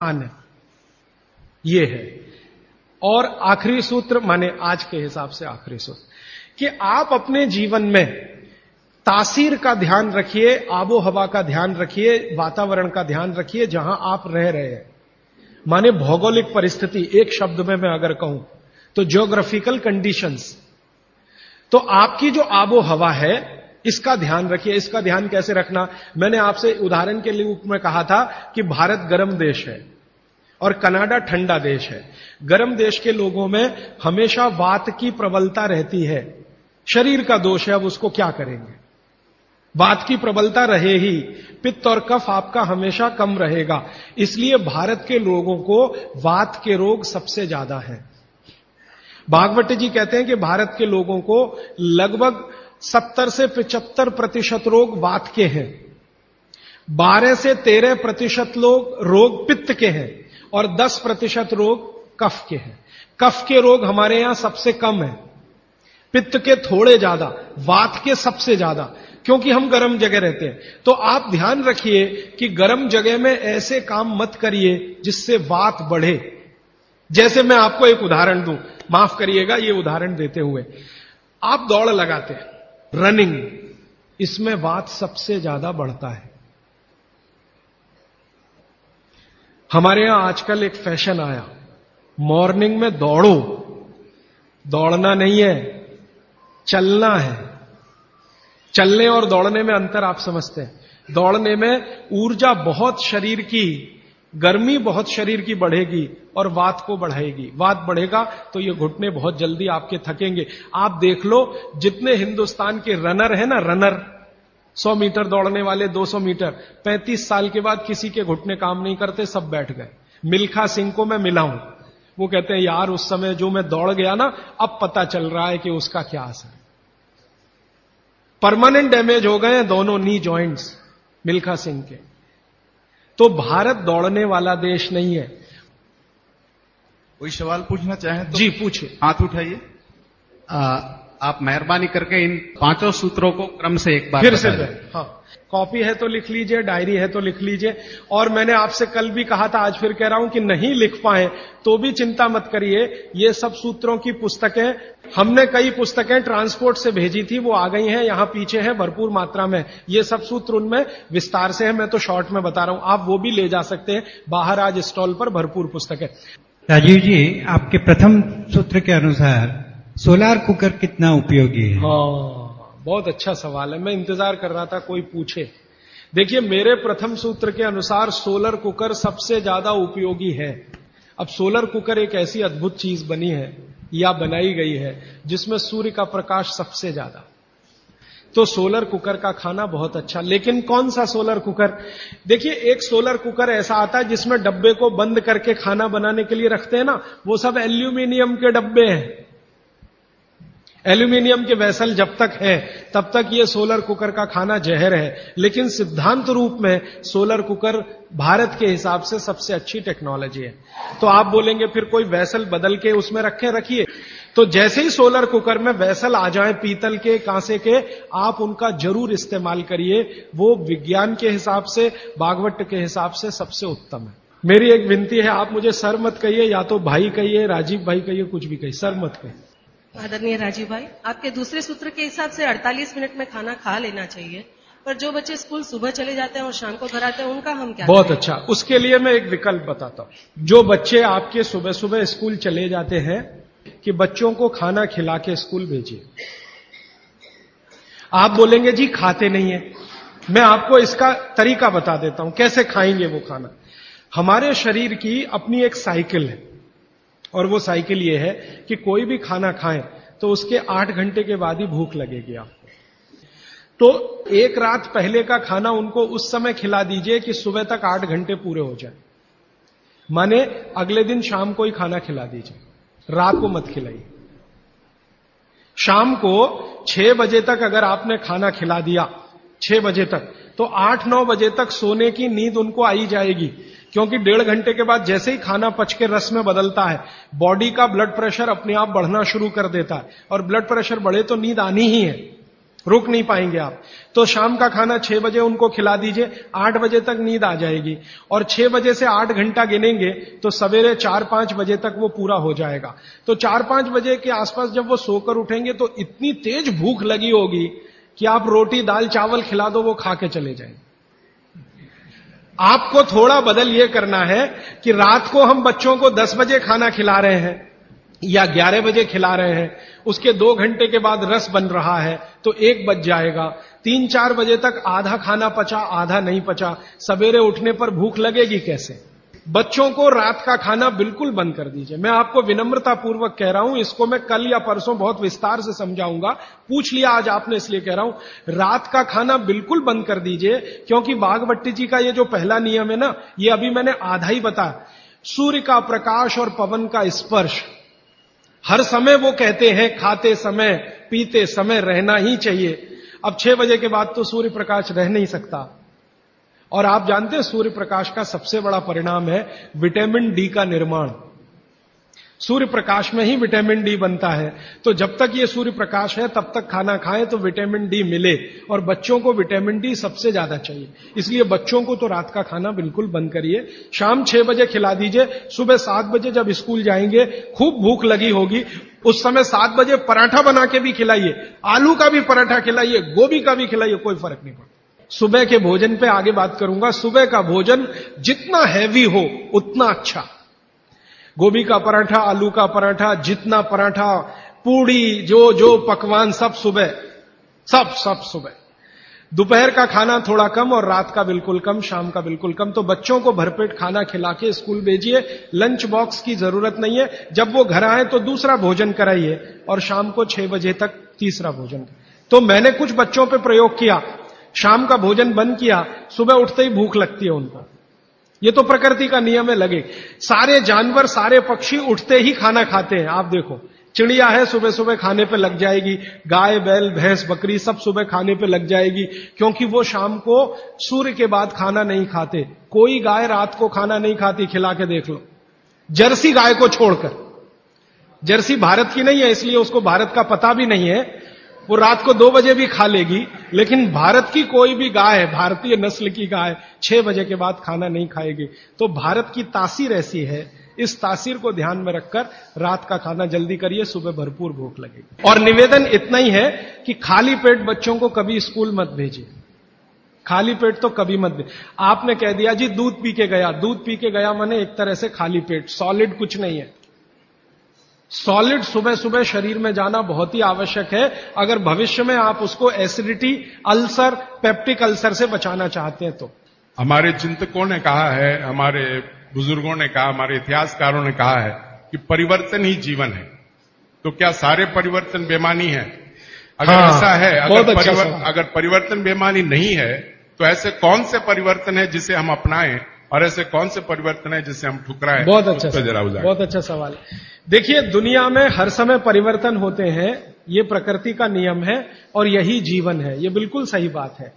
आने ये है। और आखिरी सूत्र, माने आज के हिसाब से आखिरी सूत्र, कि आप अपने जीवन में तासीर का ध्यान रखिए, आबो हवा का ध्यान रखिए, वातावरण का ध्यान रखिए, जहाँ आप रह रहे हैं। माने भौगोलिक परिस्थिति, एक शब्द में मैं अगर कहूँ तो ज्योग्राफिकल कंडीशंस तो आपकी जो आबो हवा है इसका ध्यान रखिए, इसका ध्यान कैसे रखना? मैंने आपसे उदाहरण के रूप में कहा था कि भारत गर्म देश है और कनाडा ठंडा देश है। गर्म देश के लोगों में हमेशा वात की प्रबलता रहती है। शरीर का दोष है, अब उसको क्या करेंगे? वात की प्रबलता रहे ही, पित्त और कफ आपका हमेशा कम रहेगा। इसलिए भारत के लोगों को वात के रोग सबसे ज़्यादा है। भागवत जी कहते हैं कि भारत के लोगों को लगभग 70 से 75 प्रतिशत रोग वात के हैं। 12 से 13 प्रतिशत लोग रोग पित्त के हैं और 10 प्रतिशत रोग कफ के हैं। कफ के रोग हमारे यहाँ सबसे कम है। पित्त के थोड़े ज़्यादा, वात के सबसे ज़्यादा, क्योंकि हम गर्म जगह रहते हैं। तो आप ध्यान रखिए कि गर्म जगह में ऐसे काम मत करिए जिससे वात बढ़े। जैसे मैं आपको एक उदाहरण दूँ, माफ़ करिएगा, ये उदाहरण देते हुए। आप दौड़ लगाते हैं। रनिंग, इसमें वात सबसे ज़्यादा बढ़ता है। हमारे यहाँ आजकल एक फ़ैशन आया, मॉर्निंग में दौड़ो, दौड़ना नहीं है, चलना है। चलने और दौड़ने में अंतर आप समझते हैं। दौड़ने में ऊर्जा बहुत शरीर की गर्मी बहुत शरीर की बढ़ेगी और वात को बढ़ाएगी। वात बढ़ेगा तो ये घुटने बहुत जल्दी आपके थकेंगे। आप देख लो, जितने हिंदुस्तान के रनर है ना, रनर 100 मीटर दौड़ने वाले 200 मीटर 35 साल के बाद किसी के घुटने काम नहीं करते, सब बैठ गए। मिल्खा सिंह को मैं मिला हूँ। वो कहते हैं, यार, उस समय जो मैं दौड़ गया ना, अब पता चल रहा है कि उसका क्या असर परमानेंट डैमेज हो गए हैं दोनों नी ज्वाइंट्स मिल्खा सिंह के। तो भारत दौड़ने वाला देश नहीं है। कोई सवाल पूछना चाहें तो? जी पूछिए। हाथ उठाइए। आप मेहरबानी करके इन पाँचों सूत्रों को क्रम से एक बार फिर से हाँ। कॉपी है तो लिख लीजिए डायरी है तो लिख लीजिए। और मैंने आपसे कल भी कहा था आज फिर कह रहा हूँ कि नहीं लिख पाए तो भी चिंता मत करिए। ये सब सूत्रों की पुस्तकें हमने कई पुस्तकें ट्रांसपोर्ट से भेजी थी वो आ गई हैं यहाँ पीछे हैं भरपूर मात्रा में। ये सब सूत्र उनमें विस्तार से है मैं तो शॉर्ट में बता रहा हूँ। आप वो भी ले जा सकते हैं बाहर आज स्टॉल पर भरपूर पुस्तकें। राजीव जी आपके प्रथम सूत्र के अनुसार सोलार कुकर कितना उपयोगी है? हाँ। बहुत अच्छा सवाल है, मैं इंतज़ार कर रहा था कोई पूछे। देखिए, मेरे प्रथम सूत्र के अनुसार सोलर कुकर सबसे ज़्यादा उपयोगी है। अब सोलर कुकर एक ऐसी अद्भुत चीज़ बनी है, या बनाई गई है, जिसमें सूर्य का प्रकाश सबसे ज़्यादा। तो सोलर कुकर का खाना बहुत अच्छा लेकिन कौन सा सोलर कुकर? देखिए, एक सोलर कुकर ऐसा आता है जिसमें डब्बे को बंद करके खाना बनाने के लिए रखते हैं ना, वो सब एल्यूमिनियम के डब्बे हैं। एल्यूमिनियम के वैसल जब तक है तब तक ये सोलर कुकर का खाना जहर है। लेकिन सिद्धांत रूप में सोलर कुकर भारत के हिसाब से सबसे अच्छी टेक्नोलॉजी है। तो आप बोलेंगे, फिर कोई वैसल बदल के उसमें रखे, रखिए। तो जैसे ही सोलर कुकर में वैसल आ जाए, पीतल के, कांसे के, आप उनका ज़रूर इस्तेमाल करिए। वो विज्ञान के हिसाब से, बागवट के हिसाब से सबसे उत्तम है। मेरी एक विनती है, आप मुझे सर मत कहिए, या तो भाई कहिए, राजीव भाई कहिए, कुछ भी कहिए, सर मत कहिए। आदरणीय राजीव भाई, आपके दूसरे सूत्र के हिसाब से 48 मिनट में खाना खा लेना चाहिए, पर जो बच्चे स्कूल सुबह चले जाते हैं और शाम को घर आते हैं, उनका हम क्या बहुत अच्छा। उसके लिए मैं एक विकल्प बताता हूँ। जो बच्चे आपके सुबह सुबह स्कूल चले जाते हैं, कि बच्चों को खाना खिला के स्कूल भेजिए। आप बोलेंगे, जी, खाते नहीं है। मैं आपको इसका तरीका बता देता हूँ, कैसे खाएँगे वो खाना। हमारे शरीर की अपनी एक साइकिल है। और वो साइकिल ये है कि कोई भी खाना खाएँ तो उसके आठ घंटे के बाद ही भूख लगेगी आपको। तो एक रात पहले का खाना उनको उस समय खिला दीजिए कि सुबह तक आठ घंटे पूरे हो जाए। माने अगले दिन शाम को ही खाना खिला दीजिए। रात को मत खिलाइए। शाम को छह बजे तक अगर आपने खाना खिला दिया, छह बजे तक तो आठ नौ बजे तक सोने की नींद उनको आई जाएगी, क्योंकि डेढ़ घंटे के बाद जैसे ही खाना पच के रस में बदलता है बॉडी का ब्लड प्रेशर अपने आप बढ़ना शुरू कर देता है, और ब्लड प्रेशर बढ़े तो नींद आनी ही है, रुक नहीं पाएँगे आप। तो शाम का खाना छह बजे उनको खिला दीजिए, आठ बजे तक नींद आ जाएगी, और छह बजे से आठ घंटा गिनेंगे तो सवेरे चार पाँच बजे तक वो पूरा हो जाएगा। तो चार पाँच बजे के आसपास जब वो सोकर उठेंगे तो इतनी तेज भूख लगी होगी कि आप रोटी, दाल, चावल खिला दो, वो खा के चले जाएँगे आपको थोड़ा बदल ये करना है कि रात को हम बच्चों को दस बजे खाना खिला रहे हैं या 11 बजे खिला रहे हैं, उसके दो घंटे के बाद रस बन रहा है तो एक बज जाएगा। तीन चार बजे तक आधा खाना पचा, आधा नहीं पचा। सवेरे उठने पर भूख लगेगी कैसे? बच्चों को रात का खाना बिल्कुल बंद कर दीजिए। मैं आपको विनम्रता पूर्वक कह रहा हूँ, इसको मैं कल या परसों बहुत विस्तार से समझाऊँगा। पूछ लिया आज आपने, इसलिए कह रहा हूँ, रात का खाना बिल्कुल बंद कर दीजिए, क्योंकि बागवट्टी जी का ये जो पहला नियम है ना, ये अभी मैंने आधा ही बताया सूर्य का प्रकाश और पवन का स्पर्श, हर समय वो कहते हैं, खाते समय, पीते समय रहना ही चाहिए। अब छह बजे के बाद तो सूर्य प्रकाश रह नहीं सकता। और आप जानते हैं सूर्य प्रकाश का सबसे बड़ा परिणाम है विटामिन डी का निर्माण। सूर्य प्रकाश में ही विटामिन डी बनता है। तो जब तक ये सूर्य प्रकाश है, तब तक खाना खाएँ तो विटामिन डी मिले और बच्चों को विटामिन डी सबसे ज़्यादा चाहिए। इसलिए बच्चों को तो रात का खाना बिल्कुल बंद करिए। शाम छह बजे खिला दीजिए। सुबह सात बजे जब स्कूल जाएँगे, खूब भूख लगी होगी। उस समय सात बजे पराठा बना के भी खिलाइए। आलू का भी पराठा खिलाइए। गोभी का भी खिलाइए। कोई फ़र्क नहीं पड़ता। सुबह के भोजन पे आगे बात करूँगा। सुबह का भोजन जितना हैवी हो, उतना अच्छा। गोभी का पराठा, आलू का पराठा, जितना पराठा, पूड़ी, जो जो पकवान, सब सुबह। सब सब सुबह। दोपहर का खाना थोड़ा कम और रात का बिल्कुल कम, शाम का बिल्कुल कम। तो बच्चों को भरपेट खाना खिला के स्कूल भेजिए। लंच बॉक्स की ज़रूरत नहीं है। जब वो घर आए तो दूसरा भोजन कराइए और शाम को छह बजे तक तीसरा भोजन। तो मैंने कुछ बच्चों पे प्रयोग किया। शाम का भोजन बंद किया, सुबह उठते ही भूख लगती है उनको। ये तो प्रकृति का नियम है लगे। सारे जानवर, सारे पक्षी उठते ही खाना खाते हैं। आप देखो, चिड़िया है सुबह सुबह खाने पे लग जाएगी। गाय, बैल, भैंस, बकरी सब सुबह खाने पे लग जाएगी, क्योंकि वो शाम को सूर्य के बाद खाना नहीं खाते। कोई गाय रात को खाना नहीं खाती, खिला के देख लो। जर्सी गाय को छोड़कर। जर्सी भारत की नहीं है, इसलिए उसको भारत का पता भी नहीं है। वो रात को दो बजे भी खा लेगी, लेकिन भारत की कोई भी गाय, भारतीय नस्ल की गाय, छह बजे के बाद खाना नहीं खाएगी। तो भारत की तासीर ऐसी है, इस तासीर को ध्यान में रखकर रात का खाना जल्दी करिए, सुबह भरपूर भूख लगेगी। और निवेदन इतना ही है कि खाली पेट बच्चों को कभी स्कूल मत भेजिए। खाली पेट तो कभी मत आपने कह दिया, जी, दूध पी के गया। दूध पी के गया मैंने एक तरह से खाली पेट, सॉलिड कुछ नहीं है। सॉलिड सुबह सुबह शरीर में जाना बहुत ही आवश्यक है। अगर भविष्य में आप उसको एसिडिटी अल्सर पेप्टिक अल्सर से बचाना चाहते हैं तो। हमारे चिंतकों ने कहा है हमारे बुज़ुर्गों ने कहा हमारे इतिहासकारों ने कहा है कि परिवर्तन ही जीवन है। तो क्या सारे परिवर्तन बेमानी है? अगर हाँ, ऐसा है अगर, अच्छा परिवर, अगर परिवर्तन बेमानी नहीं है तो ऐसे कौन से परिवर्तन है जिसे हम अपनाएँ? और ऐसे कौन से परिवर्तन है जिसे हम ठुकराएँ? बहुत अच्छा जरा बहुत अच्छा सवाल। है देखिए, दुनिया में हर समय परिवर्तन होते हैं, ये प्रकृति का नियम है और यही जीवन है, ये बिल्कुल सही बात है।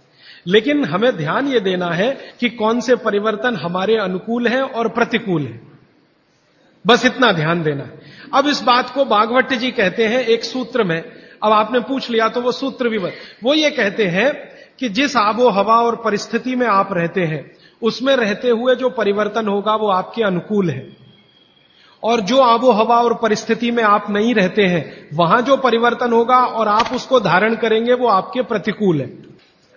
लेकिन हमें ध्यान ये देना है कि कौन से परिवर्तन हमारे अनुकूल हैं और प्रतिकूल हैं। बस इतना ध्यान देना अब इस बात को बागवट जी कहते हैं एक सूत्र में। अब आपने पूछ लिया तो वो सूत्र भी बत, वो ये कहते हैं कि जिस आबो हवा और परिस्थिति में आप रहते हैं, उसमें रहते हुए जो परिवर्तन होगा वो आपके अनुकूल है। और जो आबो हवा और परिस्थिति में आप नहीं रहते हैं, वहाँ जो परिवर्तन होगा और आप उसको धारण करेंगे, वो आपके प्रतिकूल है।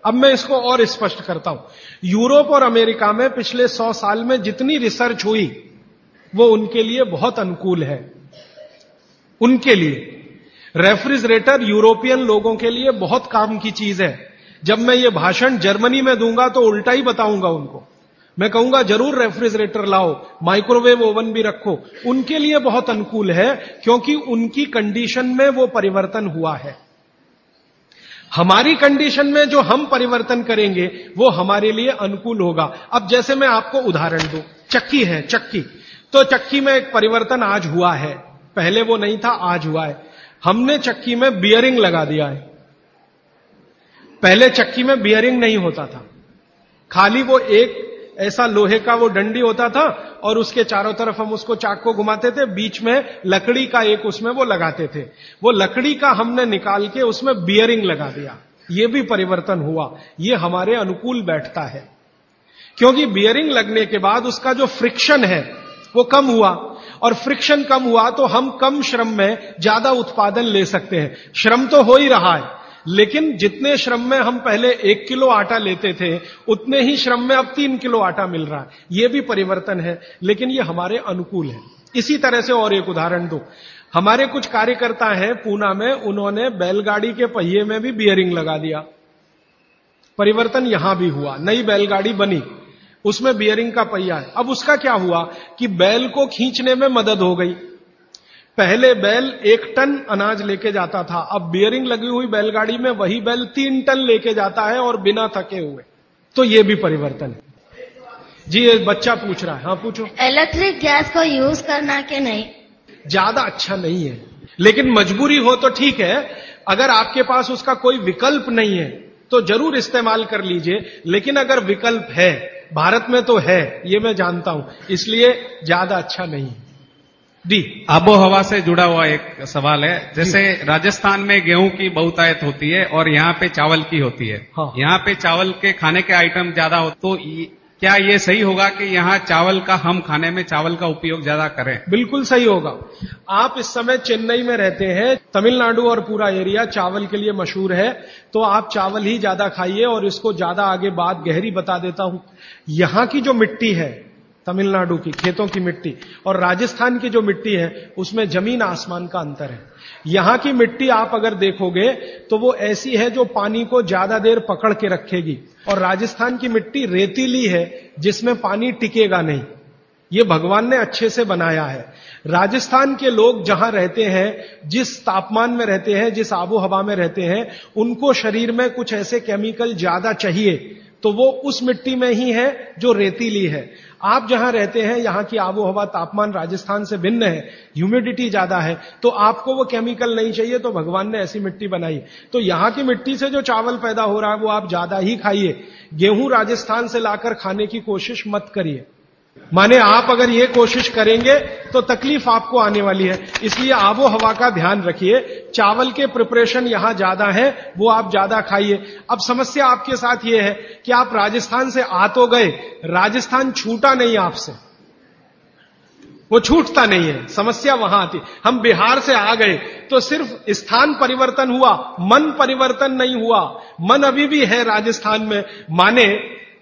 अब मैं इसको और स्पष्ट करता हूँ। यूरोप और अमेरिका में पिछले सौ साल में जितनी रिसर्च हुई, वो उनके लिए बहुत अनुकूल है। उनके लिए। रेफ्रिजरेटर यूरोपियन लोगों के लिए बहुत काम की चीज़ है। जब मैं ये भाषण जर्मनी में दूँगा तो उल्टा ही बताऊँगा उनको। मैं कहूँगा, ज़रूर रेफ्रिजरेटर लाओ, माइक्रोवेव ओवन भी रखो। उनके लिए बहुत अनुकूल है, क्योंकि उनकी कंडीशन में वो परिवर्तन हुआ है। हमारी कंडीशन में जो हम परिवर्तन करेंगे, वो हमारे लिए अनुकूल होगा। अब जैसे मैं आपको उदाहरण दू, चक्की है, चक्की। तो चक्की में एक परिवर्तन आज हुआ है। पहले वो नहीं था, आज हुआ है। हमने चक्की में बियरिंग लगा दिया है। पहले चक्की में बियरिंग नहीं होता था। खाली वो एक ऐसा लोहे का वो डंडी होता था और उसके चारों तरफ़ हम उसको चाक को घुमाते थे, बीच में लकड़ी का एक उसमें वो लगाते थे। वो लकड़ी का हमने निकाल के उसमें बियरिंग लगा दिया। ये भी परिवर्तन हुआ। ये हमारे अनुकूल बैठता है। क्योंकि बियरिंग लगने के बाद उसका जो फ्रिक्शन है, वो कम हुआ। और फ्रिक्शन कम हुआ तो हम कम श्रम में ज़्यादा उत्पादन ले सकते हैं। श्रम तो हो ही रहा है। लेकिन जितने श्रम में हम पहले एक किलो आटा लेते थे, उतने ही श्रम में अब तीन किलो आटा मिल रहा है। यह भी परिवर्तन है, लेकिन ये हमारे अनुकूल है। इसी तरह से और एक उदाहरण दो। हमारे कुछ कार्यकर्ता हैं पूना में, उन्होंने बैलगाड़ी के पहिए में भी बियरिंग लगा दिया। परिवर्तन यहाँ भी हुआ, नई बैलगाड़ी बनी। उसमें बियरिंग का पहिया है। अब उसका क्या हुआ कि बैल को खींचने में मदद हो गई। पहले बैल एक टन अनाज लेके जाता था। अब बियरिंग लगी हुई बैलगाड़ी में वही बैल तीन टन लेके जाता है और बिना थके हुए। तो ये भी परिवर्तन है। जी ये बच्चा पूछ रहा है। हाँ पूछो। इलेक्ट्रिक गैस को यूज़ करना के नहीं? ज़्यादा अच्छा नहीं है। लेकिन मजबूरी हो तो ठीक है। अगर आपके पास उसका कोई विकल्प नहीं है तो ज़रूर इस्तेमाल कर लीजिए। लेकिन अगर विकल्प है भारत में तो है ये मैं जानता हूँ। इसलिए ज़्यादा अच्छा नहीं दी आबो हवा से जुड़ा हुआ एक सवाल है। जैसे राजस्थान में गेहूँ की बहुतायत होती है और यहाँ पे चावल की होती है। हाँ। यहाँ पे चावल के खाने के आइटम ज़्यादा हो तो क्या ये सही होगा कि यहाँ चावल का हम खाने में चावल का उपयोग ज़्यादा करें? बिल्कुल सही होगा। आप इस समय चेन्नई में रहते हैं तमिलनाडु और पूरा एरिया चावल के लिए मशहूर है तो आप चावल ही ज़्यादा खाइए और इसको ज़्यादा आगे बात गहरी बता देता हूँ। यहाँ की जो मिट्टी है तमिलनाडु की, खेतों की मिट्टी। और राजस्थान की जो मिट्टी है, उसमें ज़मीन आसमान का अंतर है। यहाँ की मिट्टी आप अगर देखोगे तो वो ऐसी है जो पानी को ज़्यादा देर पकड़ के रखेगी। और राजस्थान की मिट्टी रेतीली है, जिसमें पानी टिकेगा नहीं। ये भगवान ने अच्छे से बनाया है। राजस्थान के लोग जहाँ रहते हैं, जिस तापमान में रहते हैं, जिस आबो हवा में रहते हैं, उनको शरीर में कुछ ऐसे केमिकल ज़्यादा चाहिए तो वो उस मिट्टी में ही है जो रेतीली है। आप जहाँ रहते हैं, यहाँ की आबो हवा तापमान राजस्थान से भिन्न है ह्यूमिडिटी ज़्यादा है तो आपको वो केमिकल नहीं चाहिए तो भगवान ने ऐसी मिट्टी बनाई। तो यहाँ की मिट्टी से जो चावल पैदा हो रहा है, वो आप ज़्यादा ही खाइए। गेहूँ राजस्थान से लाकर खाने की कोशिश मत करिए। माने आप अगर ये कोशिश करेंगे तो तकलीफ़ आपको आने वाली है। इसलिए आबो हवा का ध्यान रखिए। चावल के प्रिपरेशन यहाँ ज़्यादा है, वो आप ज़्यादा खाइए। अब समस्या आपके साथ ये है कि आप राजस्थान से आ तो गए, राजस्थान छूटा नहीं आपसे। वो छूटता नहीं है, समस्या वहाँ आती। हम बिहार से आ गए तो सिर्फ़ स्थान परिवर्तन हुआ, मन परिवर्तन नहीं हुआ। मन अभी भी है राजस्थान में। माने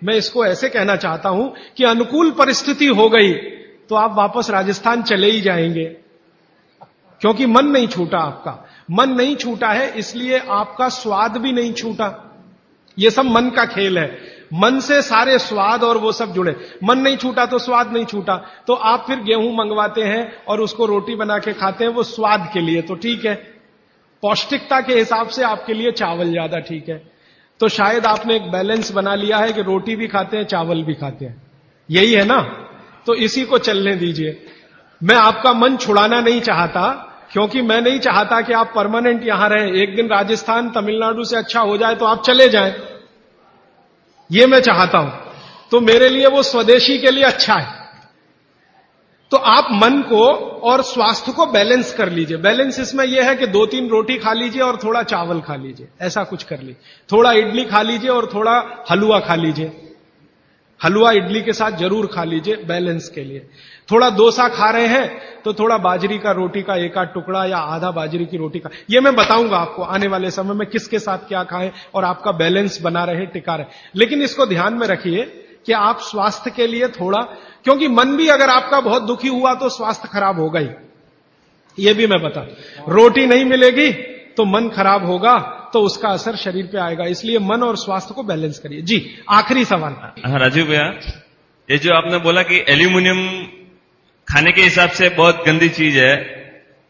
मैं इसको ऐसे कहना चाहता हूँ कि अनुकूल परिस्थिति हो गई तो आप वापस राजस्थान चले ही जाएँगे। क्योंकि मन नहीं छूटा आपका। मन नहीं छूटा है, इसलिए आपका स्वाद भी नहीं छूटा। ये सब मन का खेल है। मन से सारे स्वाद और वो सब जुड़े। मन नहीं छूटा तो स्वाद नहीं छूटा। तो आप फिर गेहूँ मंगवाते हैं और उसको रोटी बना के खाते हैं, वो स्वाद के लिए। तो ठीक है। पौष्टिकता के हिसाब से आपके लिए चावल ज़्यादा ठीक है। तो शायद आपने एक बैलेंस बना लिया है कि रोटी भी खाते हैं, चावल भी खाते हैं। यही है ना? तो इसी को चलने दीजिए। मैं आपका मन छुड़ाना नहीं चाहता, क्योंकि मैं नहीं चाहता कि आप परमानेंट यहाँ रहें। एक दिन राजस्थान तमिलनाडु से अच्छा हो जाए तो आप चले जाएँ। ये मैं चाहता हूँ। तो मेरे लिए वो स्वदेशी के लिए अच्छा है। तो आप मन को और स्वास्थ्य को बैलेंस कर लीजिए। बैलेंस इसमें यह है कि दो तीन रोटी खा लीजिए और थोड़ा चावल खा लीजिए। ऐसा कुछ कर लीजिए। थोड़ा इडली खा लीजिए और थोड़ा हलवा खा लीजिए। हलवा इडली के साथ ज़रूर खा लीजिए बैलेंस के लिए। थोड़ा डोसा खा रहे हैं तो थोड़ा बाजरी का रोटी का एक आध टुकड़ा या आधा बाजरी की रोटी का। ये मैं बताऊँगा आपको, आने वाले समय में किसके साथ क्या खाएँ और आपका बैलेंस बना रहे, टिका रहे। लेकिन इसको ध्यान में रखिए कि आप स्वास्थ्य के लिए थोड़ा, क्योंकि मन भी अगर आपका बहुत दुखी हुआ तो स्वास्थ्य खराब होगा ही। यह भी मैं बता, रोटी नहीं मिलेगी तो मन खराब होगा तो उसका असर शरीर पे आएगा। इसलिए मन और स्वास्थ्य को बैलेंस करिए। जी, आखिरी सवाल। हाँ राजू भैया, ये जो आपने बोला कि एल्यूमिनियम खाने के हिसाब से बहुत गंदी चीज़ है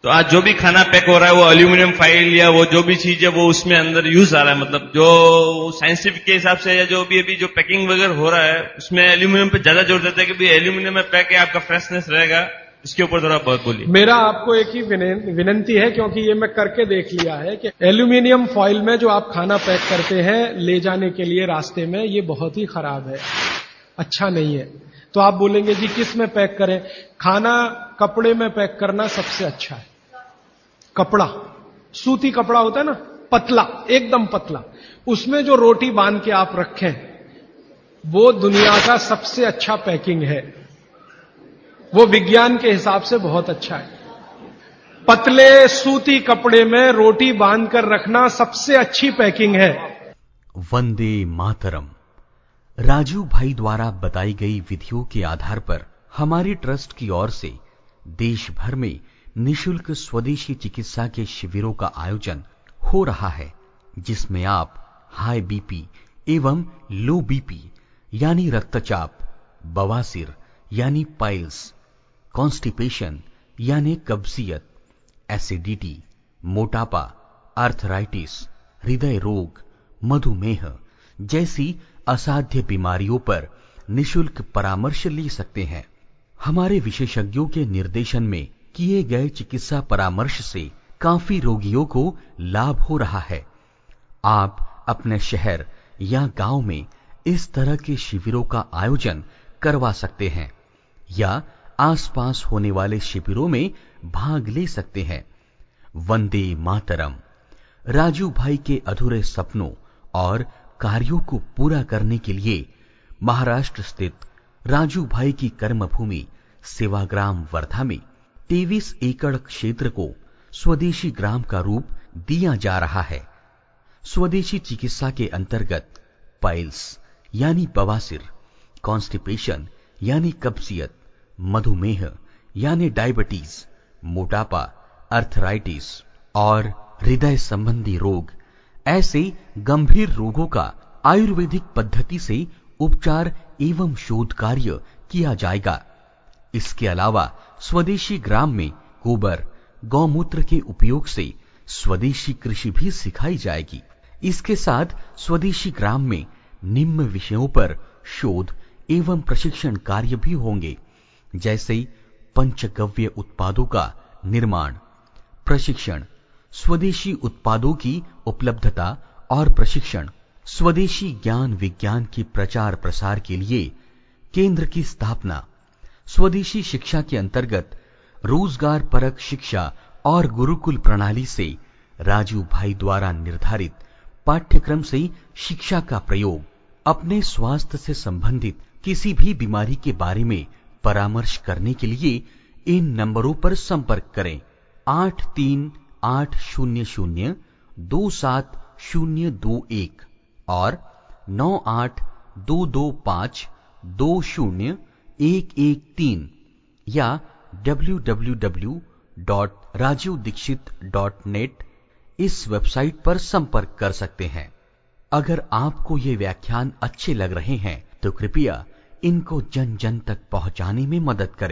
तो आज जो भी खाना पैक हो रहा है, वो एल्यूमिनियम फ़ाइल या वो जो भी चीज़ है, वो उसमें अंदर यूज़ आ रहा है। मतलब जो साइंटिफिक के हिसाब से या जो भी अभी जो पैकिंग वगैरह हो रहा है, उसमें एल्यूमिनियम पे ज़्यादा ज़ोर देता है कि एल्यूमिनियम में पैक है, आपका फ्रेशनेस रहेगा। इसके ऊपर थोड़ा बहुत बोलिए। मेरा आपको एक ही विनंती है, क्योंकि ये मैं करके देख लिया है कि एल्यूमिनियम फॉइल में जो आप खाना पैक करते हैं, ले जाने के लिए रास्ते में, ये बहुत ही खराब है। अच्छा नहीं है। तो आप बोलेंगे, जी, किसमें पैक करें? खाना कपड़े में पैक करना सबसे अच्छा है। कपड़ा, सूती कपड़ा होता है ना, पतला, एकदम पतला। उसमें जो रोटी बाँध के आप रखें, वो दुनिया का सबसे अच्छा पैकिंग है। वो विज्ञान के हिसाब से बहुत अच्छा है। पतले, सूती कपड़े में रोटी बांधकर रखना सबसे अच्छी पैकिंग है। वंदे मातरम। राजू भाई द्वारा बताई गई विधियों के आधार पर हमारी ट्रस्ट की ओर से देश भर में निशुल्क स्वदेशी चिकित्सा के शिविरों का आयोजन हो रहा है, जिसमें आप हाई बीपी एवं लो बीपी, यानी रक्तचाप, बवासीर, यानी पाइल्स, कॉन्स्टिपेशन, यानी कब्जियत, एसिडिटी, मोटापा, आर्थराइटिस, हृदय रोग, मधुमेह जैसी असाध्य बीमारियों पर निशुल्क परामर्श ले सकते हैं। हमारे विशेषज्ञों के निर्देशन में किए गए चिकित्सा परामर्श से काफ़ी रोगियों को लाभ हो रहा है। आप अपने शहर या गाँव में इस तरह के शिविरों का आयोजन करवा सकते हैं या आसपास होने वाले शिविरों में भाग ले सकते हैं। वंदे मातरम। राजू भाई के अधूरे सपनों और कार्यों को पूरा करने के लिए महाराष्ट्र स्थित राजू भाई की कर्मभूमि सेवाग्राम वर्धा में तेईस एकड़ क्षेत्र को स्वदेशी ग्राम का रूप दिया जा रहा है। स्वदेशी चिकित्सा के अंतर्गत पाइल्स, यानी बवासिर, कॉन्स्टिपेशन, यानी कब्जियत, मधुमेह, यानी डायबिटीज़, मोटापा, अर्थराइटिस और हृदय संबंधी रोग, ऐसे गंभीर रोगों का आयुर्वेदिक पद्धति से उपचार एवं शोध कार्य किया जाएगा। इसके अलावा स्वदेशी ग्राम में गोबर, गौमूत्र के उपयोग से स्वदेशी कृषि भी सिखाई जाएगी। इसके साथ स्वदेशी ग्राम में निम्न विषयों पर शोध एवं प्रशिक्षण कार्य भी होंगे, जैसे पंचगव्य उत्पादों का निर्माण, प्रशिक्षण, स्वदेशी उत्पादों की उपलब्धता और प्रशिक्षण, स्वदेशी ज्ञान विज्ञान के प्रचार प्रसार के लिए केंद्र की स्थापना स्वदेशी शिक्षा के अंतर्गत रोज़गार परक शिक्षा और गुरुकुल प्रणाली से राजू भाई द्वारा निर्धारित पाठ्यक्रम से शिक्षा का प्रयोग अपने स्वास्थ्य से संबंधित किसी भी बीमारी के बारे में परामर्श करने के लिए इन नंबरों पर संपर्क करें। आठ तीन आठ शून्य शून्य दो सात शून्य दो एक और नौ आठ दो दो पाँच दो शून्य एक एक तीन या www.rajivdikshit.net इस वेबसाइट पर संपर्क कर सकते हैं। अगर आपको ये व्याख्यान अच्छे लग रहे हैं तो कृपया इनको जन जन तक पहुँचाने में मदद करें।